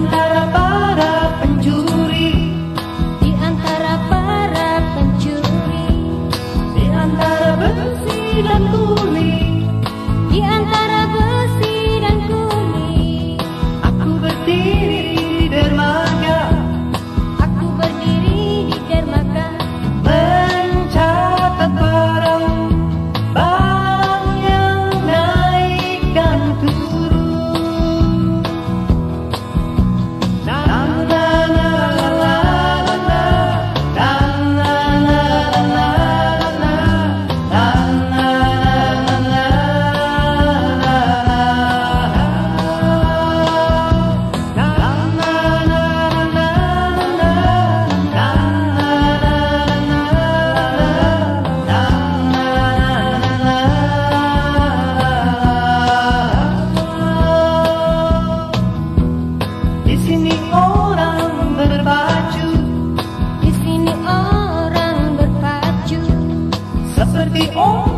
Di antara para pencuri. Di antara para pencuri. Di antara besi dan tuli, di antara 어?